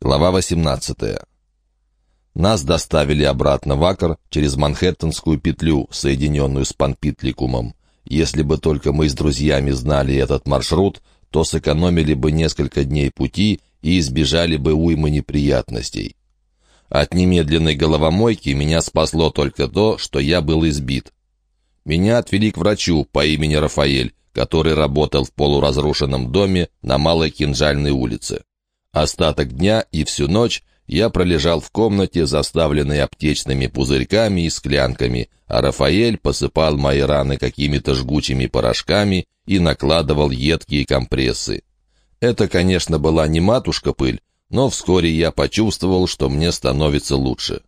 Глава 18. Нас доставили обратно в Акр через Манхэттенскую петлю, соединенную с Панпитликумом. Если бы только мы с друзьями знали этот маршрут, то сэкономили бы несколько дней пути и избежали бы уймы неприятностей. От немедленной головомойки меня спасло только то, что я был избит. Меня отвели к врачу по имени Рафаэль, который работал в полуразрушенном доме на Малой Кинжальной улице. Остаток дня и всю ночь я пролежал в комнате, заставленной аптечными пузырьками и склянками, а Рафаэль посыпал мои раны какими-то жгучими порошками и накладывал едкие компрессы. Это, конечно, была не матушка-пыль, но вскоре я почувствовал, что мне становится лучше.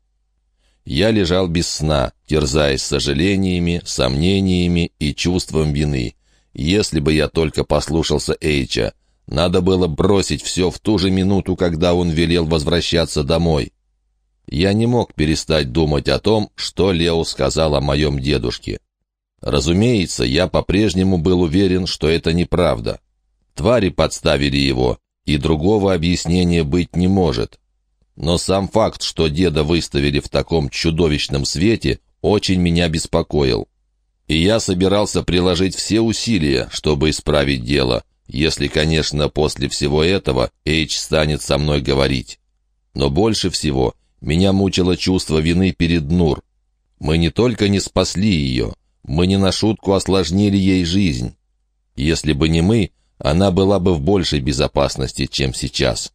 Я лежал без сна, терзаясь сожалениями, сомнениями и чувством вины. Если бы я только послушался Эйча, надо было бросить все в ту же минуту, когда он велел возвращаться домой. Я не мог перестать думать о том, что Лео сказал о моем дедушке. Разумеется, я по-прежнему был уверен, что это неправда. Твари подставили его, и другого объяснения быть не может. Но сам факт, что деда выставили в таком чудовищном свете, очень меня беспокоил. И я собирался приложить все усилия, чтобы исправить дело, если, конечно, после всего этого Эйч станет со мной говорить. Но больше всего меня мучило чувство вины перед Нур. Мы не только не спасли ее, мы не на шутку осложнили ей жизнь. Если бы не мы, она была бы в большей безопасности, чем сейчас.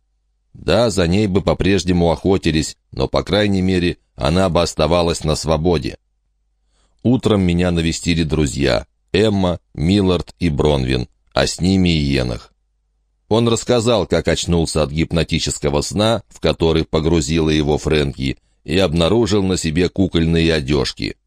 Да, за ней бы по-прежнему охотились, но, по крайней мере, она бы оставалась на свободе. Утром меня навестили друзья — Эмма, Миллард и Бронвин а с ними и Енах. Он рассказал, как очнулся от гипнотического сна, в который погрузила его Фрэнки, и обнаружил на себе кукольные одежки.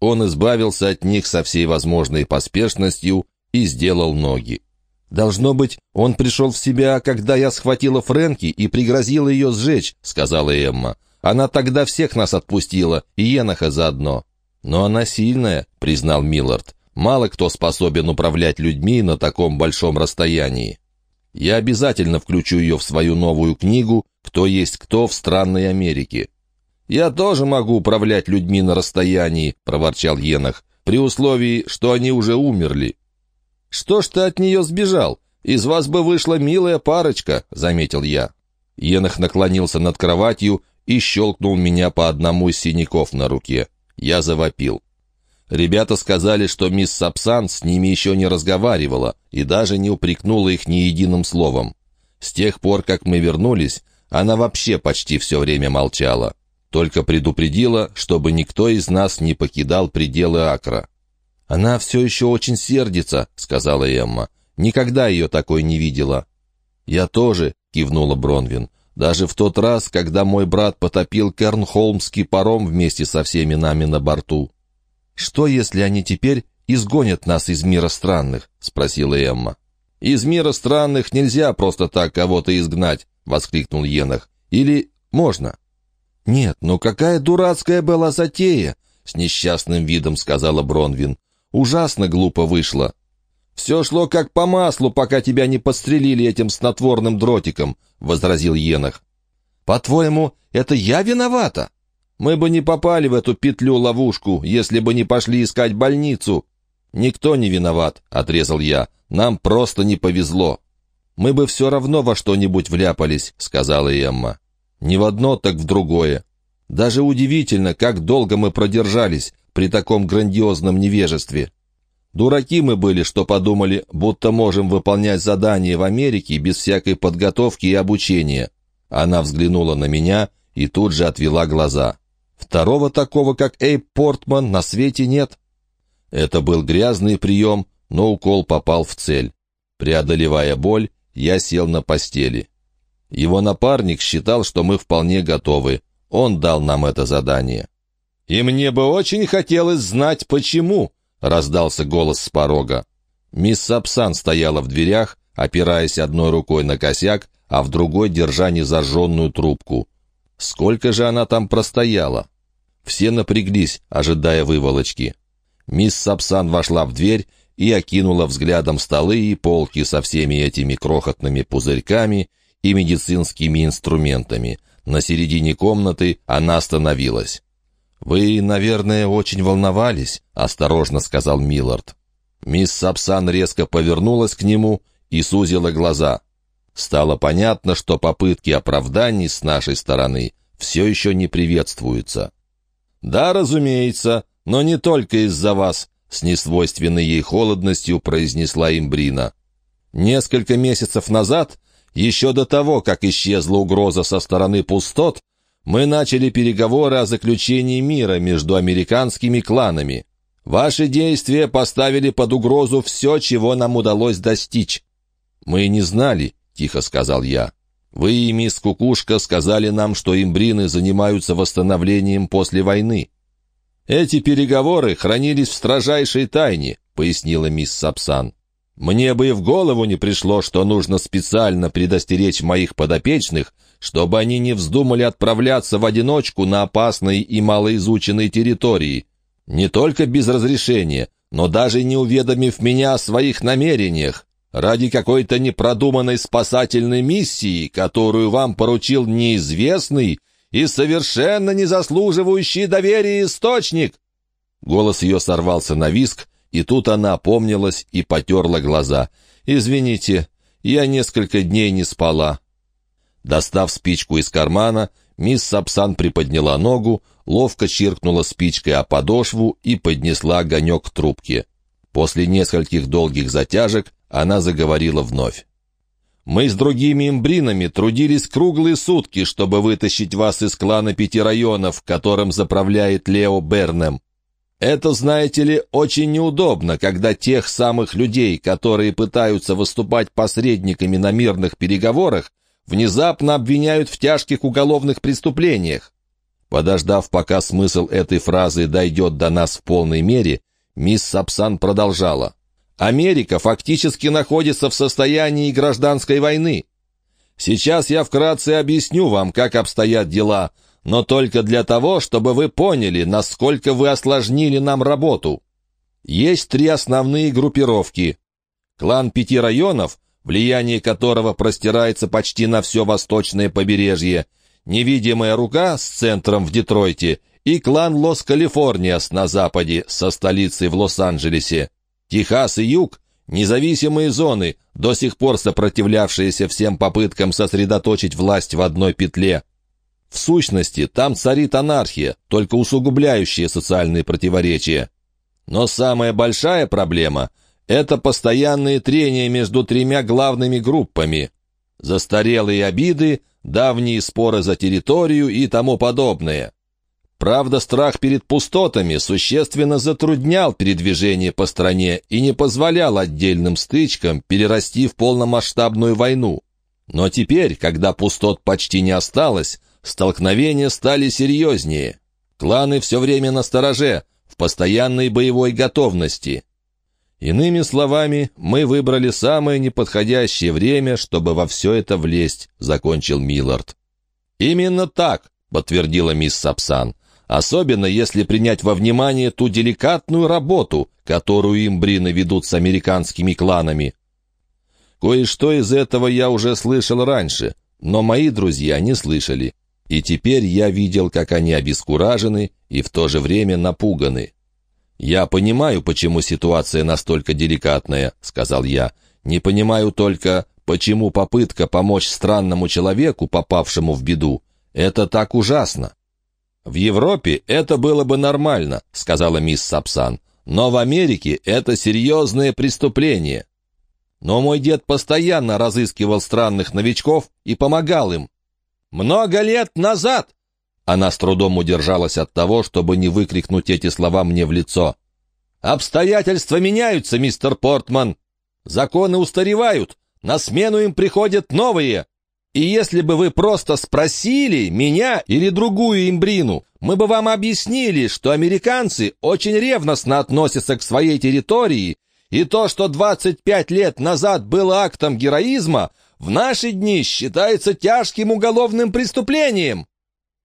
Он избавился от них со всей возможной поспешностью и сделал ноги. «Должно быть, он пришел в себя, когда я схватила Фрэнки и пригрозила ее сжечь», — сказала Эмма. «Она тогда всех нас отпустила, и Еноха заодно». «Но она сильная», — признал Миллард. Мало кто способен управлять людьми на таком большом расстоянии. Я обязательно включу ее в свою новую книгу «Кто есть кто в странной Америке». «Я тоже могу управлять людьми на расстоянии», — проворчал Енах, «при условии, что они уже умерли». «Что ж ты от нее сбежал? Из вас бы вышла милая парочка», — заметил я. Енах наклонился над кроватью и щелкнул меня по одному из синяков на руке. Я завопил. Ребята сказали, что мисс Сапсан с ними еще не разговаривала и даже не упрекнула их ни единым словом. С тех пор, как мы вернулись, она вообще почти все время молчала. Только предупредила, чтобы никто из нас не покидал пределы Акра. «Она все еще очень сердится», — сказала Эмма. «Никогда ее такой не видела». «Я тоже», — кивнула Бронвин. «Даже в тот раз, когда мой брат потопил Кернхолмский паром вместе со всеми нами на борту». «Что, если они теперь изгонят нас из мира странных?» — спросила Эмма. «Из мира странных нельзя просто так кого-то изгнать!» — воскликнул Енах. «Или можно?» «Нет, ну какая дурацкая была затея!» — с несчастным видом сказала Бронвин. «Ужасно глупо вышло!» «Все шло как по маслу, пока тебя не подстрелили этим снотворным дротиком», — возразил Енах. «По-твоему, это я виновата?» Мы бы не попали в эту петлю-ловушку, если бы не пошли искать больницу. Никто не виноват, — отрезал я. Нам просто не повезло. Мы бы все равно во что-нибудь вляпались, — сказала Эмма. Не в одно, так в другое. Даже удивительно, как долго мы продержались при таком грандиозном невежестве. Дураки мы были, что подумали, будто можем выполнять задания в Америке без всякой подготовки и обучения. Она взглянула на меня и тут же отвела глаза. Второго такого, как Эйп Портман, на свете нет. Это был грязный прием, но укол попал в цель. Преодолевая боль, я сел на постели. Его напарник считал, что мы вполне готовы. Он дал нам это задание. «И мне бы очень хотелось знать, почему», — раздался голос с порога. Мисс Сапсан стояла в дверях, опираясь одной рукой на косяк, а в другой держа незажженную трубку. Сколько же она там простояла? Все напряглись, ожидая выволочки. Мисс Сапсан вошла в дверь и окинула взглядом столы и полки со всеми этими крохотными пузырьками и медицинскими инструментами. На середине комнаты она остановилась. «Вы, наверное, очень волновались», — осторожно сказал Миллард. Мисс Сапсан резко повернулась к нему и сузила глаза. Стало понятно, что попытки оправданий с нашей стороны все еще не приветствуются. «Да, разумеется, но не только из-за вас», — с несвойственной ей холодностью произнесла Имбрина. «Несколько месяцев назад, еще до того, как исчезла угроза со стороны пустот, мы начали переговоры о заключении мира между американскими кланами. Ваши действия поставили под угрозу все, чего нам удалось достичь. Мы не знали, — тихо сказал я. Вы и мисс Кукушка сказали нам, что имбрины занимаются восстановлением после войны. Эти переговоры хранились в строжайшей тайне, — пояснила мисс Сапсан. Мне бы и в голову не пришло, что нужно специально предостеречь моих подопечных, чтобы они не вздумали отправляться в одиночку на опасной и малоизученной территории. Не только без разрешения, но даже не уведомив меня о своих намерениях, ради какой-то непродуманной спасательной миссии, которую вам поручил неизвестный и совершенно не заслуживающий доверия источник». Голос ее сорвался на виск, и тут она опомнилась и потерла глаза. «Извините, я несколько дней не спала». Достав спичку из кармана, мисс Сапсан приподняла ногу, ловко чиркнула спичкой о подошву и поднесла огонек к трубке. После нескольких долгих затяжек она заговорила вновь. «Мы с другими имбринами трудились круглые сутки, чтобы вытащить вас из клана пяти районов, которым заправляет Лео Бернем. Это, знаете ли, очень неудобно, когда тех самых людей, которые пытаются выступать посредниками на мирных переговорах, внезапно обвиняют в тяжких уголовных преступлениях. Подождав, пока смысл этой фразы дойдет до нас в полной мере, мисс Сапсан продолжала. «Америка фактически находится в состоянии гражданской войны. Сейчас я вкратце объясню вам, как обстоят дела, но только для того, чтобы вы поняли, насколько вы осложнили нам работу. Есть три основные группировки. Клан пяти районов, влияние которого простирается почти на все восточное побережье, невидимая рука с центром в Детройте и клан Лос-Калифорниас на западе со столицей в Лос-Анджелесе. Техас и Юг — независимые зоны, до сих пор сопротивлявшиеся всем попыткам сосредоточить власть в одной петле. В сущности, там царит анархия, только усугубляющая социальные противоречия. Но самая большая проблема — это постоянные трения между тремя главными группами. Застарелые обиды, давние споры за территорию и тому подобное. Правда, страх перед пустотами существенно затруднял передвижение по стране и не позволял отдельным стычкам перерасти в полномасштабную войну. Но теперь, когда пустот почти не осталось, столкновения стали серьезнее. Кланы все время на стороже, в постоянной боевой готовности. Иными словами, мы выбрали самое неподходящее время, чтобы во все это влезть, закончил Миллард. Именно так, подтвердила мисс Сапсан, особенно если принять во внимание ту деликатную работу, которую имбрины ведут с американскими кланами. Кое-что из этого я уже слышал раньше, но мои друзья не слышали. И теперь я видел, как они обескуражены и в то же время напуганы. «Я понимаю, почему ситуация настолько деликатная», — сказал я. «Не понимаю только, почему попытка помочь странному человеку, попавшему в беду, это так ужасно». «В Европе это было бы нормально», — сказала мисс Сапсан. «Но в Америке это серьезное преступление». Но мой дед постоянно разыскивал странных новичков и помогал им. Много лет назад!» Она с трудом удержалась от того, чтобы не выкрикнуть эти слова мне в лицо. «Обстоятельства меняются, мистер Портман. Законы устаревают, на смену им приходят новые. И если бы вы просто спросили меня или другую имбрину, мы бы вам объяснили, что американцы очень ревностно относятся к своей территории, и то, что 25 лет назад было актом героизма, в наши дни считается тяжким уголовным преступлением.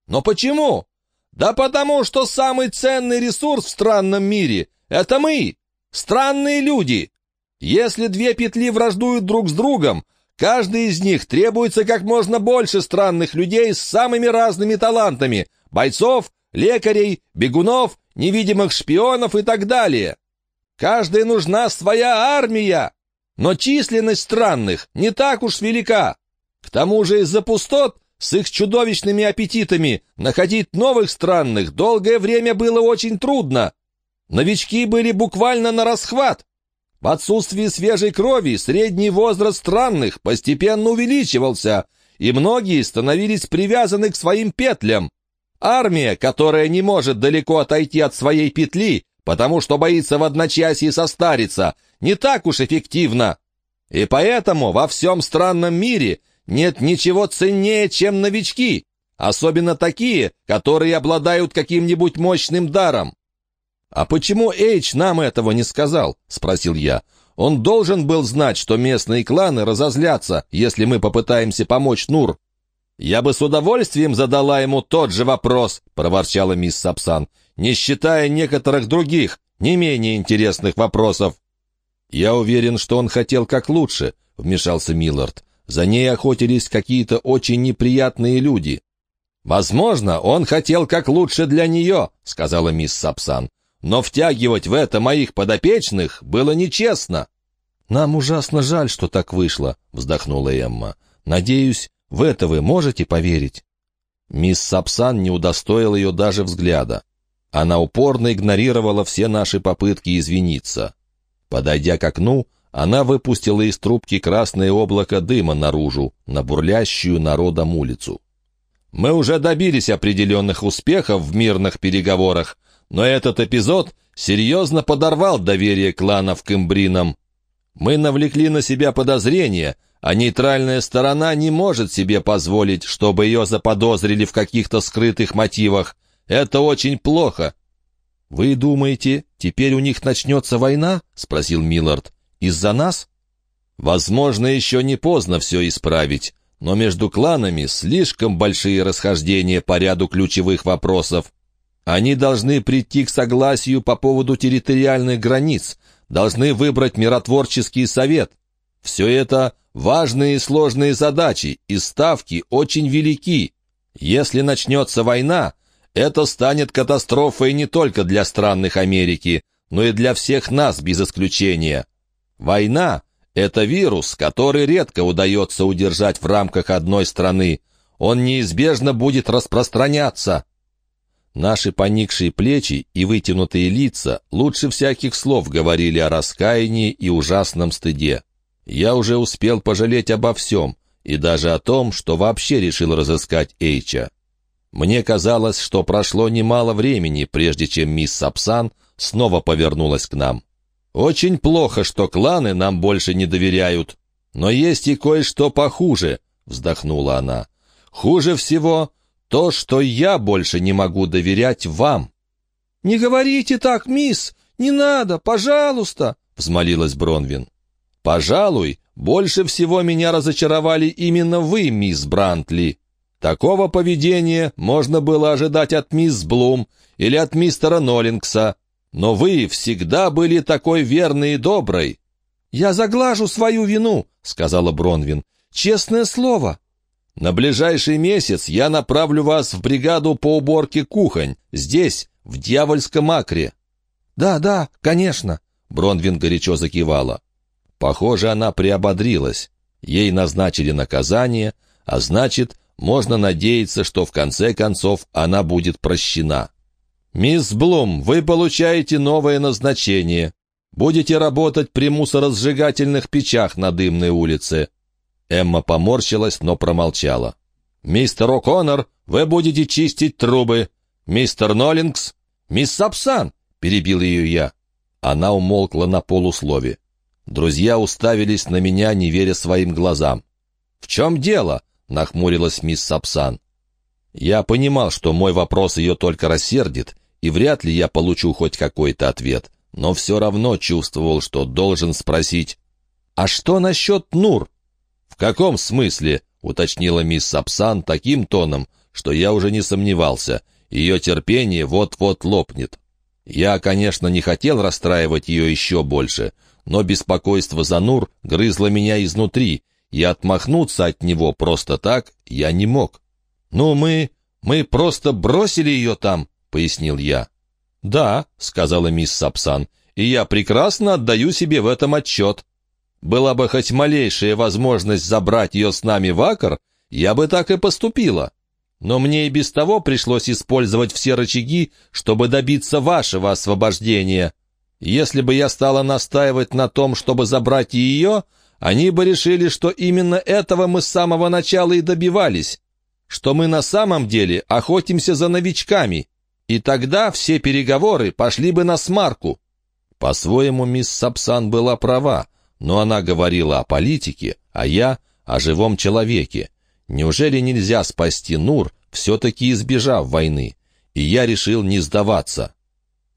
Но почему? Да потому что самый ценный ресурс в странном мире — это мы, странные люди. Если две петли враждуют друг с другом, Каждый из них требуется как можно больше странных людей с самыми разными талантами — бойцов, лекарей, бегунов, невидимых шпионов и так далее. Каждой нужна своя армия, но численность странных не так уж велика. К тому же из-за пустот с их чудовищными аппетитами находить новых странных долгое время было очень трудно. Новички были буквально на расхват. В отсутствии свежей крови средний возраст странных постепенно увеличивался, и многие становились привязаны к своим петлям. Армия, которая не может далеко отойти от своей петли, потому что боится в одночасье состариться, не так уж эффективна. И поэтому во всем странном мире нет ничего ценнее, чем новички, особенно такие, которые обладают каким-нибудь мощным даром. «А почему Эйч нам этого не сказал?» — спросил я. «Он должен был знать, что местные кланы разозлятся, если мы попытаемся помочь Нур». «Я бы с удовольствием задала ему тот же вопрос», — проворчала мисс Сапсан, «не считая некоторых других, не менее интересных вопросов». «Я уверен, что он хотел как лучше», — вмешался Миллард. «За ней охотились какие-то очень неприятные люди». «Возможно, он хотел как лучше для нее», — сказала мисс Сапсан. Но втягивать в это моих подопечных было нечестно. «Нам ужасно жаль, что так вышло», — вздохнула Эмма. «Надеюсь, в это вы можете поверить?» Мисс Сапсан не удостоил ее даже взгляда. Она упорно игнорировала все наши попытки извиниться. Подойдя к окну, она выпустила из трубки красное облако дыма наружу, на бурлящую народом улицу. «Мы уже добились определенных успехов в мирных переговорах, но этот эпизод серьезно подорвал доверие кланов к имбринам. Мы навлекли на себя подозрения, а нейтральная сторона не может себе позволить, чтобы ее заподозрили в каких-то скрытых мотивах. Это очень плохо. «Вы думаете, теперь у них начнется война?» — спросил Миллард. «Из-за нас?» «Возможно, еще не поздно все исправить, но между кланами слишком большие расхождения по ряду ключевых вопросов. Они должны прийти к согласию по поводу территориальных границ, должны выбрать миротворческий совет. Все это важные и сложные задачи, и ставки очень велики. Если начнется война, это станет катастрофой не только для странных Америки, но и для всех нас без исключения. Война — это вирус, который редко удается удержать в рамках одной страны. Он неизбежно будет распространяться. Наши поникшие плечи и вытянутые лица лучше всяких слов говорили о раскаянии и ужасном стыде. Я уже успел пожалеть обо всем, и даже о том, что вообще решил разыскать Эйча. Мне казалось, что прошло немало времени, прежде чем мисс Сапсан снова повернулась к нам. «Очень плохо, что кланы нам больше не доверяют. Но есть и кое-что похуже», — вздохнула она. «Хуже всего то, что я больше не могу доверять вам». «Не говорите так, мисс! Не надо, пожалуйста!» — взмолилась Бронвин. «Пожалуй, больше всего меня разочаровали именно вы, мисс Брантли. Такого поведения можно было ожидать от мисс Блум или от мистера Ноллингса, но вы всегда были такой верной и доброй». «Я заглажу свою вину», — сказала Бронвин. «Честное слово». На ближайший месяц я направлю вас в бригаду по уборке кухонь, здесь, в дьявольском акре». «Да, да, конечно», — Бронвин горячо закивала. Похоже, она приободрилась. Ей назначили наказание, а значит, можно надеяться, что в конце концов она будет прощена. «Мисс Блум, вы получаете новое назначение. Будете работать при мусоросжигательных печах на Дымной улице. Эмма поморщилась, но промолчала. «Мистер О'Коннор, вы будете чистить трубы. Мистер Ноллингс, мисс Сапсан!» — перебил ее я. Она умолкла на полуслове. Друзья уставились на меня, не веря своим глазам. «В чем дело?» — нахмурилась мисс Сапсан. Я понимал, что мой вопрос ее только рассердит, и вряд ли я получу хоть какой-то ответ, но все равно чувствовал, что должен спросить, «А что насчет Нур?» «В каком смысле?» — уточнила мисс Сапсан таким тоном, что я уже не сомневался. Ее терпение вот-вот лопнет. Я, конечно, не хотел расстраивать ее еще больше, но беспокойство за Нур грызло меня изнутри, и отмахнуться от него просто так я не мог. «Ну, мы... мы просто бросили ее там», — пояснил я. «Да», — сказала мисс Сапсан, — «и я прекрасно отдаю себе в этом отчет. Была бы хоть малейшая возможность забрать ее с нами в Акр, я бы так и поступила. Но мне и без того пришлось использовать все рычаги, чтобы добиться вашего освобождения. Если бы я стала настаивать на том, чтобы забрать ее, они бы решили, что именно этого мы с самого начала и добивались, что мы на самом деле охотимся за новичками, и тогда все переговоры пошли бы на смарку. По-своему, мисс Сапсан была права, но она говорила о политике, а я — о живом человеке. Неужели нельзя спасти Нур, все-таки избежав войны? И я решил не сдаваться.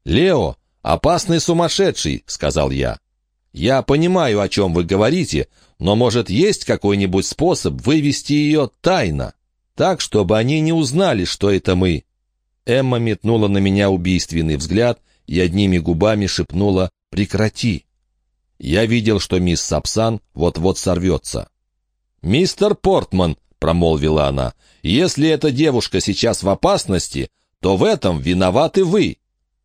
«Лео, опасный сумасшедший», — сказал я. «Я понимаю, о чем вы говорите, но, может, есть какой-нибудь способ вывести ее тайно, так, чтобы они не узнали, что это мы?» Эмма метнула на меня убийственный взгляд и одними губами шепнула «Прекрати». Я видел, что мисс Сапсан вот-вот сорвется. «Мистер Портман», — промолвила она, — «если эта девушка сейчас в опасности, то в этом виноваты вы.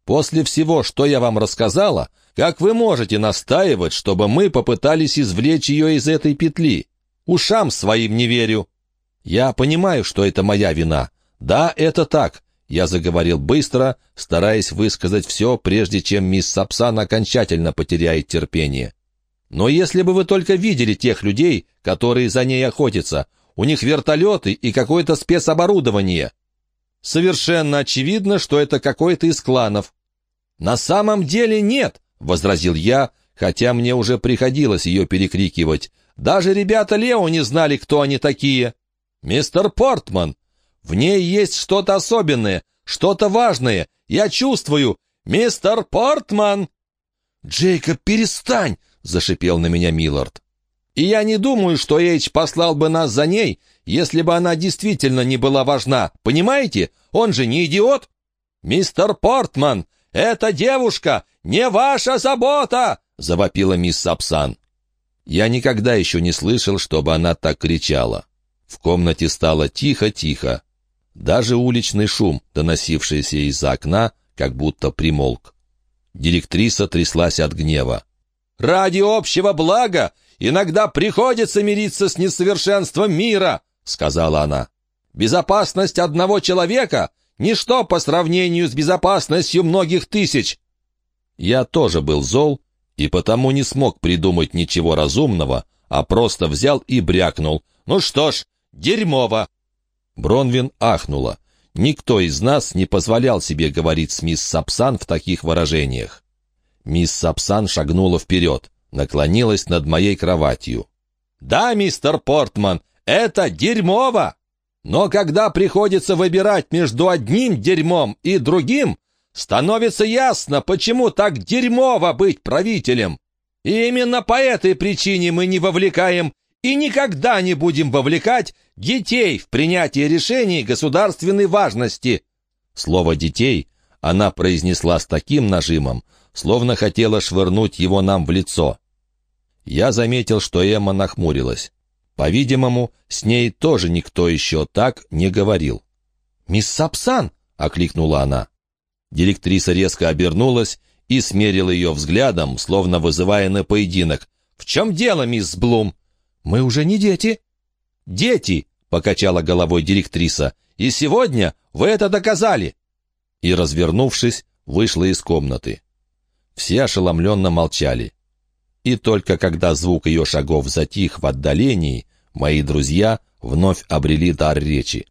После всего, что я вам рассказала, как вы можете настаивать, чтобы мы попытались извлечь ее из этой петли? Ушам своим не верю. Я понимаю, что это моя вина. Да, это так. Я заговорил быстро, стараясь высказать все, прежде чем мисс Сапсан окончательно потеряет терпение. Но если бы вы только видели тех людей, которые за ней охотятся, у них вертолеты и какое-то спецоборудование. Совершенно очевидно, что это какой-то из кланов. «На самом деле нет», — возразил я, хотя мне уже приходилось ее перекрикивать. «Даже ребята Лео не знали, кто они такие». «Мистер Портман, в ней есть что-то особенное, что-то важное. Я чувствую. Мистер Портман!» «Джейкоб, перестань!» — зашипел на меня Миллард. «И я не думаю, что Эйч послал бы нас за ней, если бы она действительно не была важна. Понимаете? Он же не идиот!» «Мистер Портман, эта девушка не ваша забота!» — завопила мисс Сапсан. Я никогда еще не слышал, чтобы она так кричала. В комнате стало тихо-тихо. Даже уличный шум, доносившийся из-за окна, как будто примолк. Директриса тряслась от гнева. «Ради общего блага иногда приходится мириться с несовершенством мира», — сказала она. «Безопасность одного человека — ничто по сравнению с безопасностью многих тысяч». Я тоже был зол и потому не смог придумать ничего разумного, а просто взял и брякнул. «Ну что ж, дерьмово!» Бронвин ахнула. Никто из нас не позволял себе говорить с мисс Сапсан в таких выражениях. Мисс Сапсан шагнула вперед, наклонилась над моей кроватью. «Да, мистер Портман, это дерьмово! Но когда приходится выбирать между одним дерьмом и другим, становится ясно, почему так дерьмово быть правителем. И именно по этой причине мы не вовлекаем и никогда не будем вовлекать детей в принятие решений государственной важности». Слово «детей» она произнесла с таким нажимом, словно хотела швырнуть его нам в лицо. Я заметил, что Эмма нахмурилась. По-видимому, с ней тоже никто еще так не говорил. «Мисс Сапсан!» — окликнула она. Директриса резко обернулась и смерила ее взглядом, словно вызывая на поединок. «В чем дело, мисс Блум?» «Мы уже не дети». «Дети!» — покачала головой директриса. «И сегодня вы это доказали!» И, развернувшись, вышла из комнаты. Все ошеломленно молчали. И только когда звук ее шагов затих в отдалении, мои друзья вновь обрели дар речи.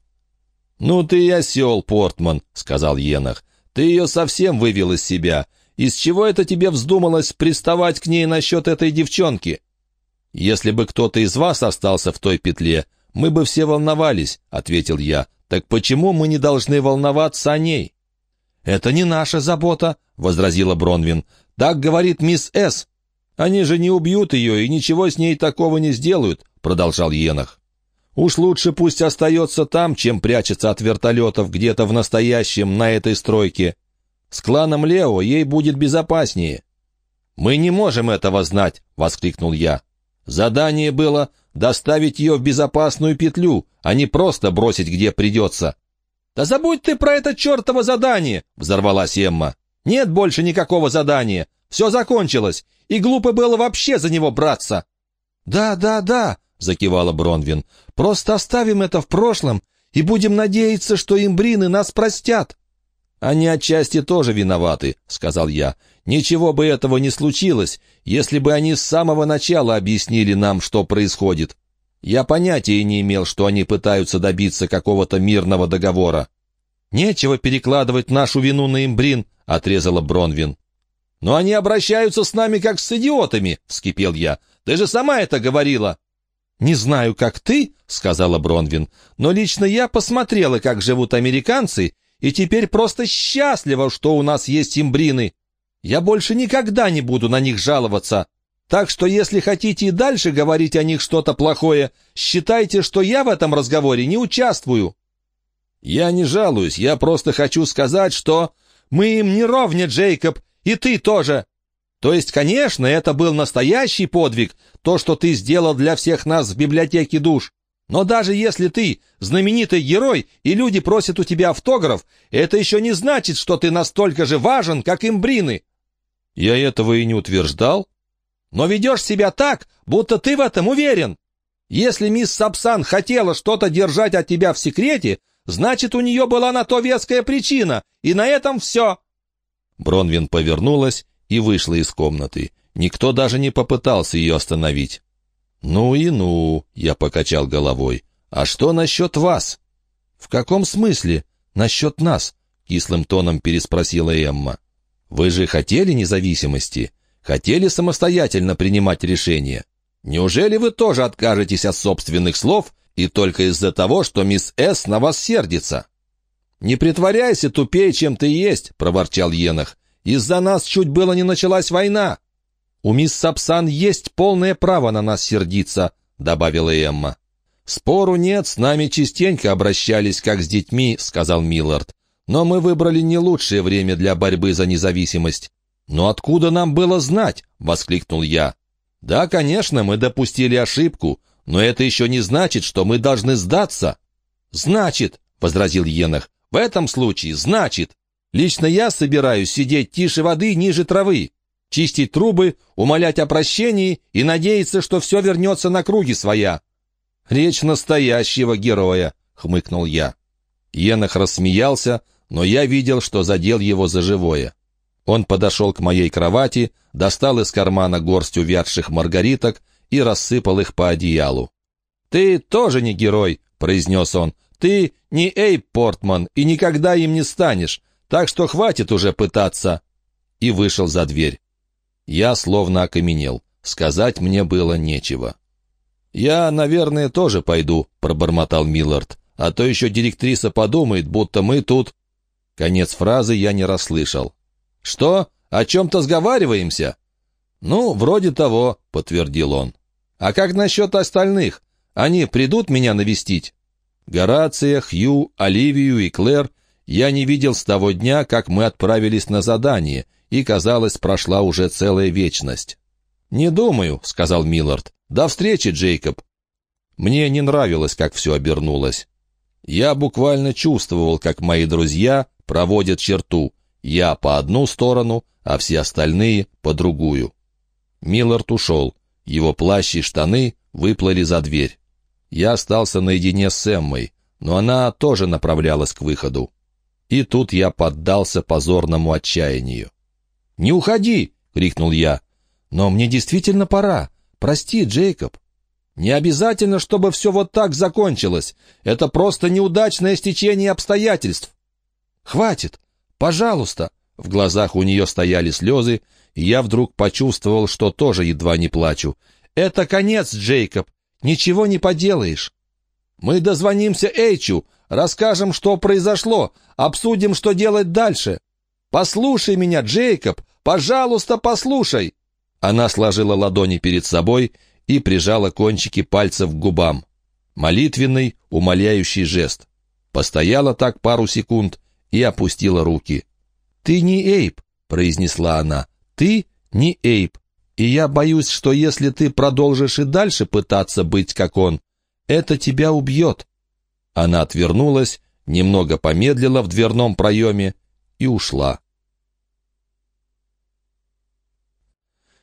«Ну ты и осел, Портман», — сказал Енах. «Ты ее совсем вывел из себя. Из чего это тебе вздумалось приставать к ней насчет этой девчонки?» «Если бы кто-то из вас остался в той петле, мы бы все волновались», — ответил я. «Так почему мы не должны волноваться о ней?» «Это не наша забота», — возразила Бронвин. «Так говорит мисс С. Они же не убьют ее и ничего с ней такого не сделают», — продолжал Енах. «Уж лучше пусть остается там, чем прячется от вертолетов где-то в настоящем на этой стройке. С кланом Лео ей будет безопаснее». «Мы не можем этого знать», — воскликнул я. Задание было доставить ее в безопасную петлю, а не просто бросить где придется. «Да забудь ты про это чертово задание!» — взорвалась Эмма. «Нет больше никакого задания. Все закончилось, и глупо было вообще за него браться». «Да, да, да», — закивала Бронвин. «Просто оставим это в прошлом и будем надеяться, что имбрины нас простят». «Они отчасти тоже виноваты», — сказал я. «Ничего бы этого не случилось, если бы они с самого начала объяснили нам, что происходит. Я понятия не имел, что они пытаются добиться какого-то мирного договора». «Нечего перекладывать нашу вину на имбрин», — отрезала Бронвин. «Но они обращаются с нами как с идиотами», — вскипел я. «Ты же сама это говорила». «Не знаю, как ты», — сказала Бронвин, «но лично я посмотрела, как живут американцы, и теперь просто счастлива, что у нас есть имбрины. Я больше никогда не буду на них жаловаться. Так что если хотите и дальше говорить о них что-то плохое, считайте, что я в этом разговоре не участвую». «Я не жалуюсь, я просто хочу сказать, что...» «Мы им не ровня, Джейкоб, и ты тоже. То есть, конечно, это был настоящий подвиг, то, что ты сделал для всех нас в библиотеке душ. Но даже если ты знаменитый герой, и люди просят у тебя автограф, это еще не значит, что ты настолько же важен, как имбрины. Я этого и не утверждал. Но ведешь себя так, будто ты в этом уверен. Если мисс Сапсан хотела что-то держать от тебя в секрете, значит, у нее была на то веская причина, и на этом все. Бронвин повернулась и вышла из комнаты. Никто даже не попытался ее остановить. «Ну и ну», — я покачал головой. «А что насчет вас?» «В каком смысле? Насчет нас?» — кислым тоном переспросила Эмма. «Вы же хотели независимости? Хотели самостоятельно принимать решения? Неужели вы тоже откажетесь от собственных слов и только из-за того, что мисс С. на вас сердится?» «Не притворяйся тупее, чем ты есть», — проворчал Енах. «Из-за нас чуть было не началась война». «У мисс Сапсан есть полное право на нас сердиться», — добавила Эмма. «Спору нет, с нами частенько обращались, как с детьми», — сказал Миллард. «Но мы выбрали не лучшее время для борьбы за независимость». «Но откуда нам было знать?» — воскликнул я. «Да, конечно, мы допустили ошибку, но это еще не значит, что мы должны сдаться». «Значит», — возразил Енах, — «в этом случае значит. Лично я собираюсь сидеть тише воды ниже травы чистить трубы, умолять о прощении и надеяться, что все вернется на круги своя. «Речь настоящего героя», — хмыкнул я. Енах рассмеялся, но я видел, что задел его за живое. Он подошел к моей кровати, достал из кармана горсть увядших маргариток и рассыпал их по одеялу. «Ты тоже не герой», — произнес он. «Ты не Эйп Портман и никогда им не станешь, так что хватит уже пытаться». И вышел за дверь. Я словно окаменел. Сказать мне было нечего. «Я, наверное, тоже пойду», — пробормотал Миллард. «А то еще директриса подумает, будто мы тут...» Конец фразы я не расслышал. «Что? О чем-то сговариваемся?» «Ну, вроде того», — подтвердил он. «А как насчет остальных? Они придут меня навестить?» Горация, Хью, Оливию и Клэр я не видел с того дня, как мы отправились на задание, и, казалось, прошла уже целая вечность. «Не думаю», — сказал Миллард. «До встречи, Джейкоб». Мне не нравилось, как все обернулось. Я буквально чувствовал, как мои друзья проводят черту. Я по одну сторону, а все остальные по другую. Миллард ушел. Его плащ и штаны выплыли за дверь. Я остался наедине с Эммой, но она тоже направлялась к выходу. И тут я поддался позорному отчаянию. «Не уходи!» — крикнул я. «Но мне действительно пора. Прости, Джейкоб». «Не обязательно, чтобы все вот так закончилось. Это просто неудачное стечение обстоятельств». «Хватит! Пожалуйста!» В глазах у нее стояли слезы, и я вдруг почувствовал, что тоже едва не плачу. «Это конец, Джейкоб! Ничего не поделаешь!» «Мы дозвонимся Эйчу, расскажем, что произошло, обсудим, что делать дальше!» «Послушай меня, Джейкоб! Пожалуйста, послушай!» Она сложила ладони перед собой и прижала кончики пальцев к губам. Молитвенный, умоляющий жест. Постояла так пару секунд и опустила руки. «Ты не Эйп», — произнесла она. «Ты не Эйп». И я боюсь, что если ты продолжишь и дальше пытаться быть как он, это тебя убьет». Она отвернулась, немного помедлила в дверном проеме и ушла.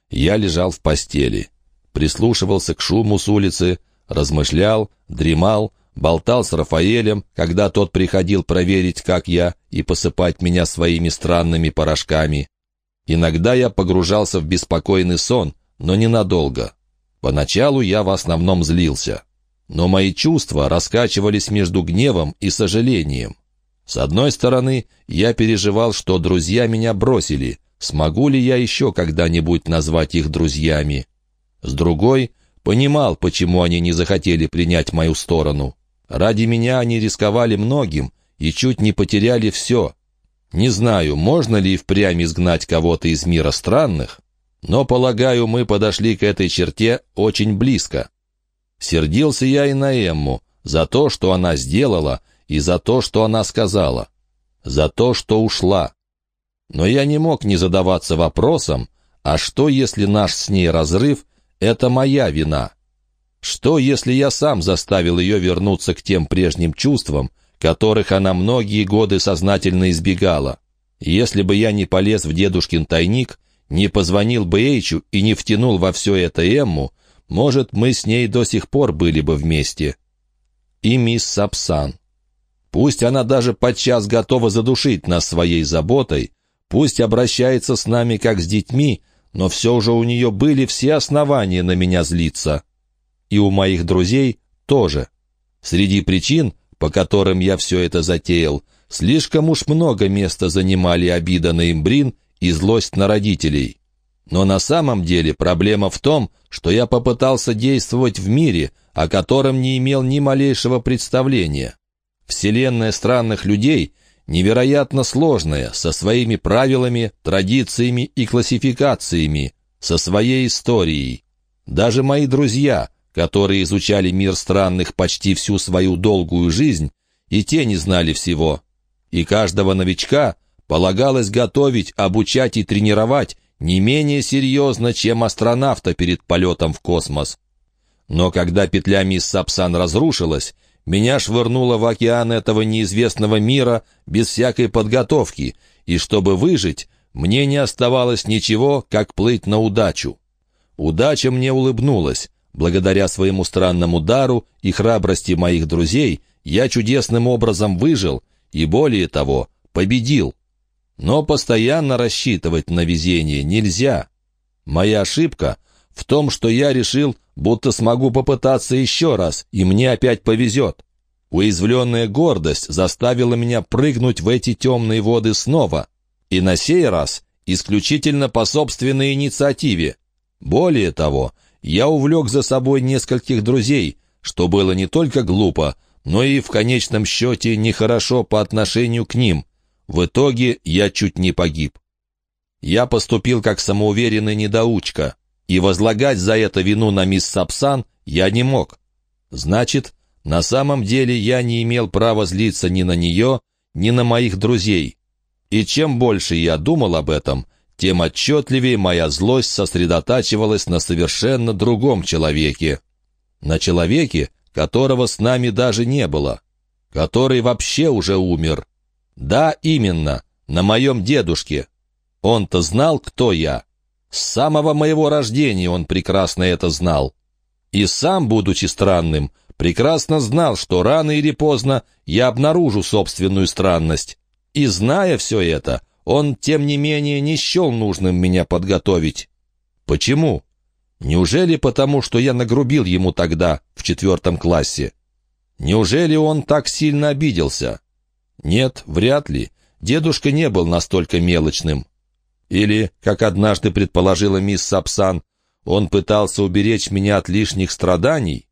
Я лежал в постели, прислушивался к шуму с улицы, размышлял, дремал, болтал с Рафаэлем, когда тот приходил проверить, как я, и посыпать меня своими странными порошками. Иногда я погружался в беспокойный сон, но ненадолго. Поначалу я в основном злился. Но мои чувства раскачивались между гневом и сожалением. С одной стороны, я переживал, что друзья меня бросили, смогу ли я еще когда-нибудь назвать их друзьями. С другой, понимал, почему они не захотели принять мою сторону. Ради меня они рисковали многим и чуть не потеряли все. Не знаю, можно ли впрямь изгнать кого-то из мира странных, но, полагаю, мы подошли к этой черте очень близко. Сердился я и на Эмму за то, что она сделала, и за то, что она сказала, за то, что ушла. Но я не мог не задаваться вопросом, а что, если наш с ней разрыв — это моя вина? Что, если я сам заставил ее вернуться к тем прежним чувствам, которых она многие годы сознательно избегала? Если бы я не полез в дедушкин тайник, не позвонил бы Эйчу и не втянул во все это Эмму, может, мы с ней до сих пор были бы вместе. И мисс Сапсан. Пусть она даже подчас готова задушить нас своей заботой, пусть обращается с нами как с детьми, но все же у нее были все основания на меня злиться. И у моих друзей тоже. Среди причин, по которым я все это затеял, слишком уж много места занимали обида на имбрин и злость на родителей. Но на самом деле проблема в том, что я попытался действовать в мире, о котором не имел ни малейшего представления. Вселенная странных людей невероятно сложная, со своими правилами, традициями и классификациями, со своей историей. Даже мои друзья, которые изучали мир странных почти всю свою долгую жизнь, и те не знали всего. И каждого новичка полагалось готовить, обучать и тренировать не менее серьезно, чем астронавта перед полетом в космос. Но когда петля мисс Сапсан разрушилась, меня швырнуло в океан этого неизвестного мира без всякой подготовки, и чтобы выжить, мне не оставалось ничего, как плыть на удачу. Удача мне улыбнулась. Благодаря своему странному дару и храбрости моих друзей я чудесным образом выжил и, более того, победил. Но постоянно рассчитывать на везение нельзя. Моя ошибка в том, что я решил, будто смогу попытаться еще раз, и мне опять повезет. Уязвленная гордость заставила меня прыгнуть в эти темные воды снова. И на сей раз исключительно по собственной инициативе. Более того, я увлек за собой нескольких друзей, что было не только глупо, но и в конечном счете нехорошо по отношению к ним — в итоге я чуть не погиб. Я поступил как самоуверенный недоучка, и возлагать за это вину на мисс Сапсан я не мог. Значит, на самом деле я не имел права злиться ни на нее, ни на моих друзей. И чем больше я думал об этом, тем отчетливее моя злость сосредотачивалась на совершенно другом человеке. На человеке, которого с нами даже не было, который вообще уже умер. Да, именно, на моем дедушке. Он-то знал, кто я. С самого моего рождения он прекрасно это знал. И сам, будучи странным, прекрасно знал, что рано или поздно я обнаружу собственную странность. И зная все это, он, тем не менее, не счел нужным меня подготовить. Почему? Неужели потому, что я нагрубил ему тогда, в четвертом классе? Неужели он так сильно обиделся? Нет, вряд ли. Дедушка не был настолько мелочным. Или, как однажды предположила мисс Сапсан, он пытался уберечь меня от лишних страданий?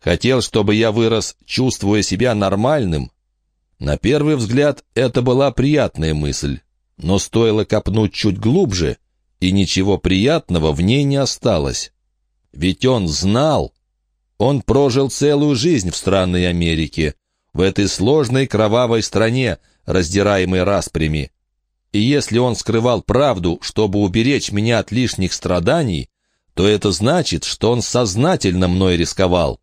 Хотел, чтобы я вырос, чувствуя себя нормальным? На первый взгляд, это была приятная мысль. Но стоило копнуть чуть глубже, и ничего приятного в ней не осталось. Ведь он знал. Он прожил целую жизнь в странной Америке, в этой сложной кровавой стране, раздираемой распрями. И если он скрывал правду, чтобы уберечь меня от лишних страданий, то это значит, что он сознательно мной рисковал.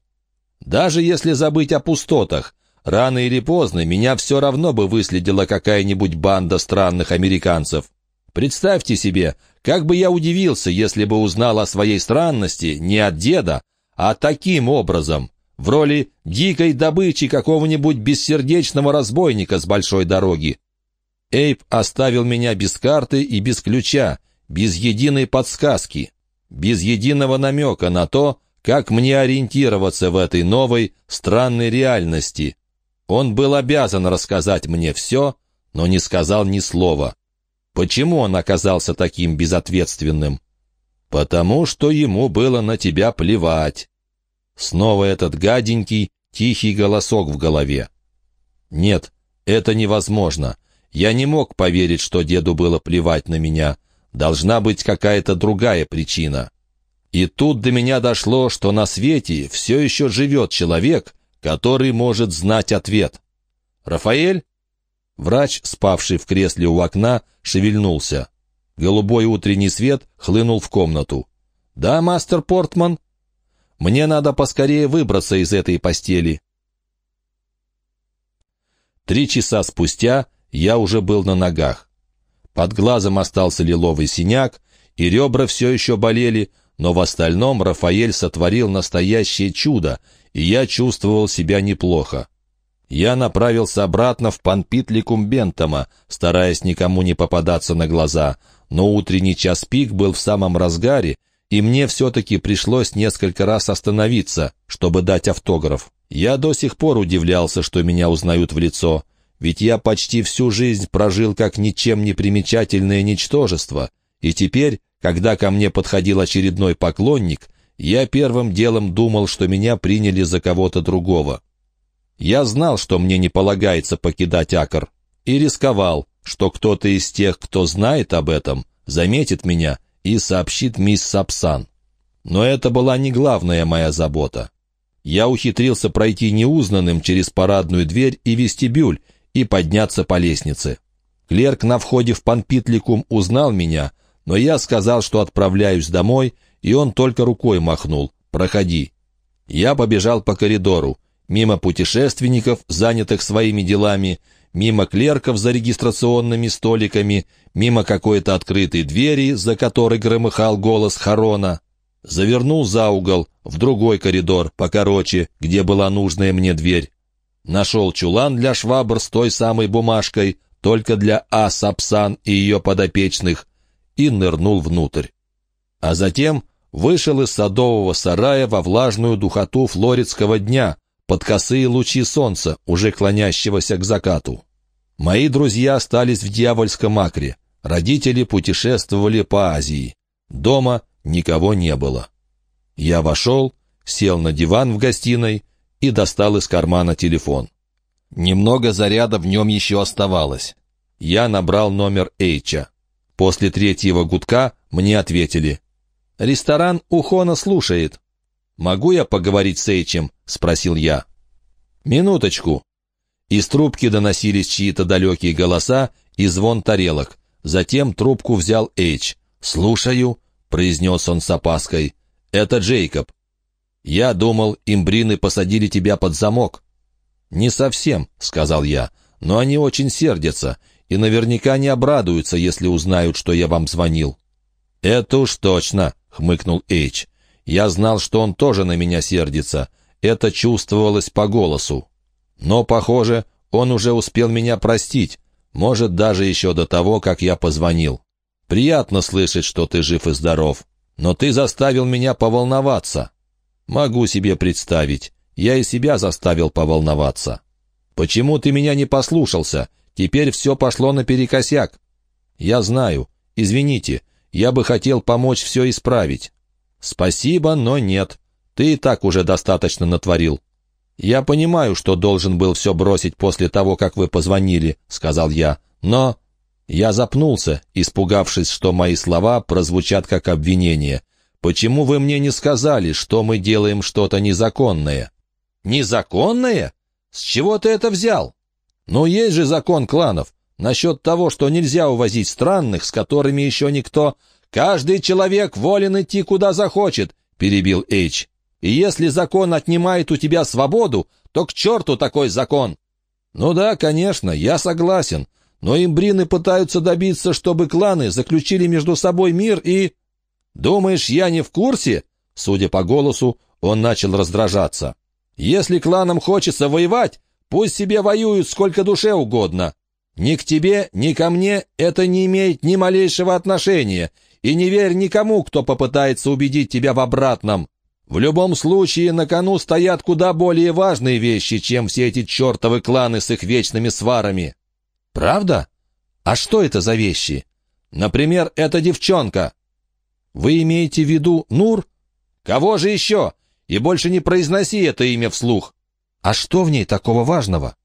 Даже если забыть о пустотах, рано или поздно меня все равно бы выследила какая-нибудь банда странных американцев. Представьте себе, как бы я удивился, если бы узнал о своей странности не от деда, а таким образом, в роли дикой добычи какого-нибудь бессердечного разбойника с большой дороги. Эйп оставил меня без карты и без ключа, без единой подсказки, без единого намека на то, как мне ориентироваться в этой новой, странной реальности. Он был обязан рассказать мне все, но не сказал ни слова. Почему он оказался таким безответственным? Потому что ему было на тебя плевать. Снова этот гаденький, тихий голосок в голове. Нет, это невозможно. Я не мог поверить, что деду было плевать на меня. Должна быть какая-то другая причина. И тут до меня дошло, что на свете все еще живет человек, который может знать ответ. «Рафаэль?» Врач, спавший в кресле у окна, шевельнулся. Голубой утренний свет хлынул в комнату. «Да, мастер Портман?» «Мне надо поскорее выбраться из этой постели». Три часа спустя я уже был на ногах. Под глазом остался лиловый синяк, и ребра все еще болели, но в остальном Рафаэль сотворил настоящее чудо, и я чувствовал себя неплохо. Я направился обратно в Панпитликум Бентома, стараясь никому не попадаться на глаза, но утренний час пик был в самом разгаре, и мне все-таки пришлось несколько раз остановиться, чтобы дать автограф. Я до сих пор удивлялся, что меня узнают в лицо, ведь я почти всю жизнь прожил как ничем не примечательное ничтожество, и теперь, когда ко мне подходил очередной поклонник, я первым делом думал, что меня приняли за кого-то другого. Я знал, что мне не полагается покидать Акр, и рисковал, что кто-то из тех, кто знает об этом, заметит меня и сообщит мисс Сапсан. Но это была не главная моя забота. Я ухитрился пройти неузнанным через парадную дверь и вестибюль и подняться по лестнице. Клерк на входе в Панпитликум узнал меня, но я сказал, что отправляюсь домой, и он только рукой махнул «Проходи». Я побежал по коридору, мимо путешественников, занятых своими делами, мимо клерков за регистрационными столиками, мимо какой-то открытой двери, за которой громыхал голос Харона. Завернул за угол, в другой коридор, покороче, где была нужная мне дверь. Нашел чулан для швабр с той самой бумажкой, только для А. Сапсан и ее подопечных, и нырнул внутрь. А затем вышел из садового сарая во влажную духоту флоридского дня, под косые лучи солнца, уже клонящегося к закату. Мои друзья остались в дьявольском акре. Родители путешествовали по Азии. Дома никого не было. Я вошел, сел на диван в гостиной и достал из кармана телефон. Немного заряда в нем еще оставалось. Я набрал номер Эйча. После третьего гудка мне ответили. «Ресторан Ухона слушает». «Могу я поговорить с Эйчем?» — спросил я. «Минуточку». Из трубки доносились чьи-то далекие голоса и звон тарелок. Затем трубку взял Эйч. «Слушаю», — произнес он с опаской. «Это Джейкоб». «Я думал, имбрины посадили тебя под замок». «Не совсем», — сказал я, — «но они очень сердятся и наверняка не обрадуются, если узнают, что я вам звонил». «Это уж точно», — хмыкнул Эйч. Я знал, что он тоже на меня сердится. Это чувствовалось по голосу. Но, похоже, он уже успел меня простить. Может, даже еще до того, как я позвонил. Приятно слышать, что ты жив и здоров. Но ты заставил меня поволноваться. Могу себе представить. Я и себя заставил поволноваться. Почему ты меня не послушался? Теперь все пошло наперекосяк. Я знаю. Извините. Я бы хотел помочь все исправить. «Спасибо, но нет. Ты и так уже достаточно натворил». «Я понимаю, что должен был все бросить после того, как вы позвонили», — сказал я, — «но...» Я запнулся, испугавшись, что мои слова прозвучат как обвинение. «Почему вы мне не сказали, что мы делаем что-то незаконное?» «Незаконное? С чего ты это взял?» «Ну, есть же закон кланов. насчет того, что нельзя увозить странных, с которыми еще никто... «Каждый человек волен идти куда захочет», — перебил Эйч. «И если закон отнимает у тебя свободу, то к черту такой закон!» «Ну да, конечно, я согласен, но имбрины пытаются добиться, чтобы кланы заключили между собой мир и...» «Думаешь, я не в курсе?» Судя по голосу, он начал раздражаться. «Если кланам хочется воевать, пусть себе воюют сколько душе угодно. Ни к тебе, ни ко мне это не имеет ни малейшего отношения, и не верь никому, кто попытается убедить тебя в обратном. В любом случае, на кону стоят куда более важные вещи, чем все эти чертовы кланы с их вечными сварами. Правда? А что это за вещи? Например, эта девчонка. Вы имеете в виду Нур? Кого же еще? И больше не произноси это имя вслух. А что в ней такого важного?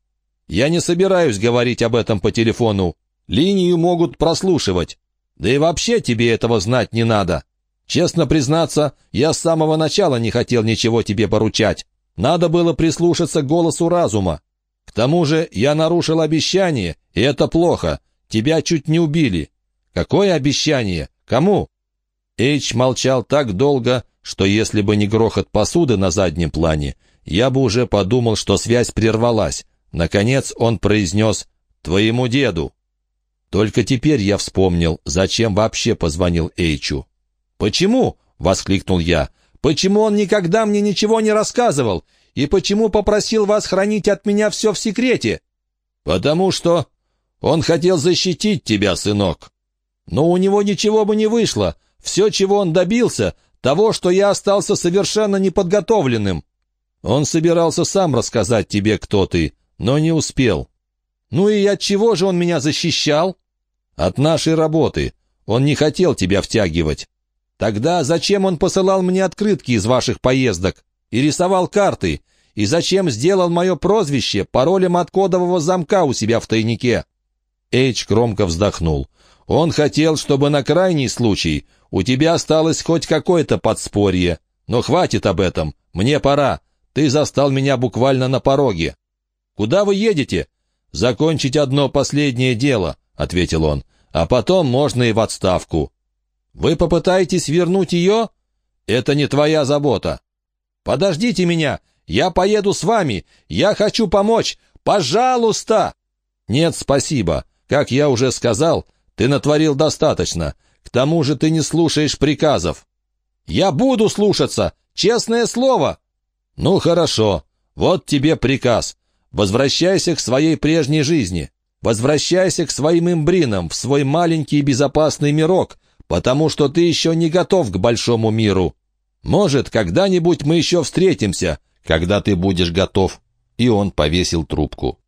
Я не собираюсь говорить об этом по телефону. Линию могут прослушивать. Да и вообще тебе этого знать не надо. Честно признаться, я с самого начала не хотел ничего тебе поручать. Надо было прислушаться к голосу разума. К тому же я нарушил обещание, и это плохо. Тебя чуть не убили. Какое обещание? Кому?» Эйч молчал так долго, что если бы не грохот посуды на заднем плане, я бы уже подумал, что связь прервалась. Наконец он произнес «Твоему деду». Только теперь я вспомнил, зачем вообще позвонил Эйчу. «Почему?» — воскликнул я. «Почему он никогда мне ничего не рассказывал? И почему попросил вас хранить от меня все в секрете?» «Потому что он хотел защитить тебя, сынок. Но у него ничего бы не вышло. Все, чего он добился, того, что я остался совершенно неподготовленным. Он собирался сам рассказать тебе, кто ты, но не успел. Ну и от чего же он меня защищал? От нашей работы. Он не хотел тебя втягивать. Тогда зачем он посылал мне открытки из ваших поездок и рисовал карты? И зачем сделал мое прозвище паролем от кодового замка у себя в тайнике?» Эйч громко вздохнул. «Он хотел, чтобы на крайний случай у тебя осталось хоть какое-то подспорье. Но хватит об этом. Мне пора. Ты застал меня буквально на пороге». «Куда вы едете?» «Закончить одно последнее дело», — ответил он. «А потом можно и в отставку». Вы попытаетесь вернуть ее? Это не твоя забота. Подождите меня, я поеду с вами, я хочу помочь, пожалуйста!» «Нет, спасибо. Как я уже сказал, ты натворил достаточно. К тому же ты не слушаешь приказов». «Я буду слушаться, честное слово!» «Ну хорошо, вот тебе приказ. Возвращайся к своей прежней жизни. Возвращайся к своим имбринам, в свой маленький безопасный мирок, потому что ты еще не готов к большому миру. Может, когда-нибудь мы еще встретимся, когда ты будешь готов». И он повесил трубку.